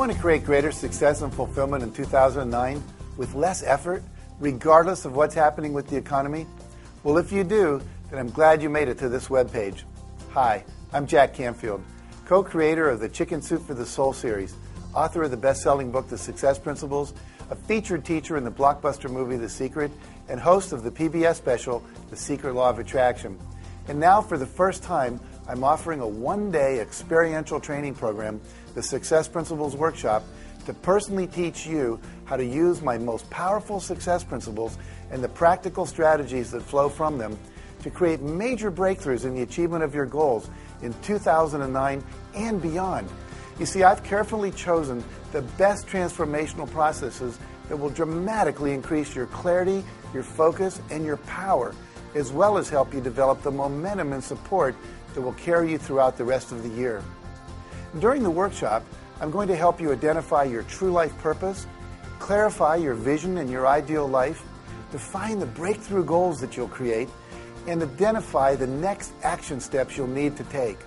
want to create greater success and fulfillment in 2009 with less effort, regardless of what's happening with the economy? Well, if you do, then I'm glad you made it to this webpage. Hi, I'm Jack Canfield, co creator of the Chicken Soup for the Soul series, author of the best selling book, The Success Principles, a featured teacher in the blockbuster movie The Secret, and host of the PBS special, The Secret Law of Attraction. And now, for the first time, I'm offering a one day experiential training program, the Success Principles Workshop, to personally teach you how to use my most powerful success principles and the practical strategies that flow from them to create major breakthroughs in the achievement of your goals in 2009 and beyond. You see, I've carefully chosen the best transformational processes that will dramatically increase your clarity, your focus, and your power, as well as help you develop the momentum and support that will carry you throughout the rest of the year. During the workshop, I'm going to help you identify your true life purpose, clarify your vision and your ideal life, define the breakthrough goals that you'll create, and identify the next action steps you'll need to take.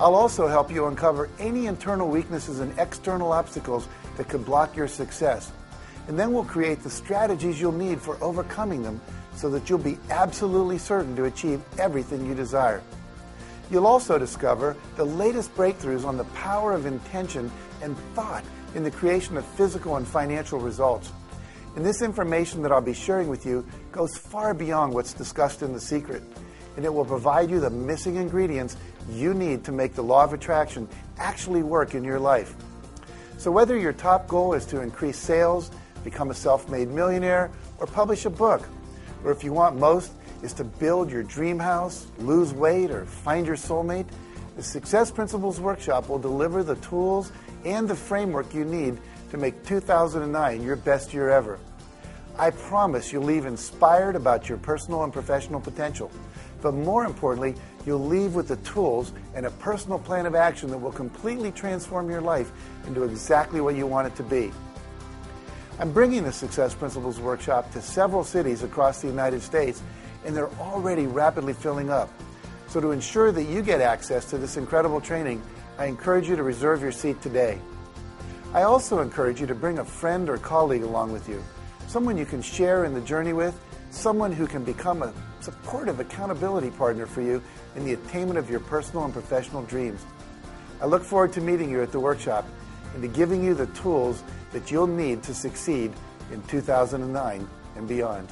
I'll also help you uncover any internal weaknesses and external obstacles that could block your success. And then we'll create the strategies you'll need for overcoming them so that you'll be absolutely certain to achieve everything you desire. You'll also discover the latest breakthroughs on the power of intention and thought in the creation of physical and financial results. And this information that I'll be sharing with you goes far beyond what's discussed in The Secret. And it will provide you the missing ingredients you need to make the law of attraction actually work in your life. So, whether your top goal is to increase sales, become a self made millionaire, or publish a book, or if you want most, is to build your dream house, lose weight, or find your soulmate, the Success Principles Workshop will deliver the tools and the framework you need to make 2009 your best year ever. I promise you'll leave inspired about your personal and professional potential. But more importantly, you'll leave with the tools and a personal plan of action that will completely transform your life into exactly what you want it to be. I'm bringing the Success Principles Workshop to several cities across the United States and they're already rapidly filling up. So, to ensure that you get access to this incredible training, I encourage you to reserve your seat today. I also encourage you to bring a friend or colleague along with you, someone you can share in the journey with, someone who can become a supportive accountability partner for you in the attainment of your personal and professional dreams. I look forward to meeting you at the workshop and to giving you the tools that you'll need to succeed in 2009 and beyond.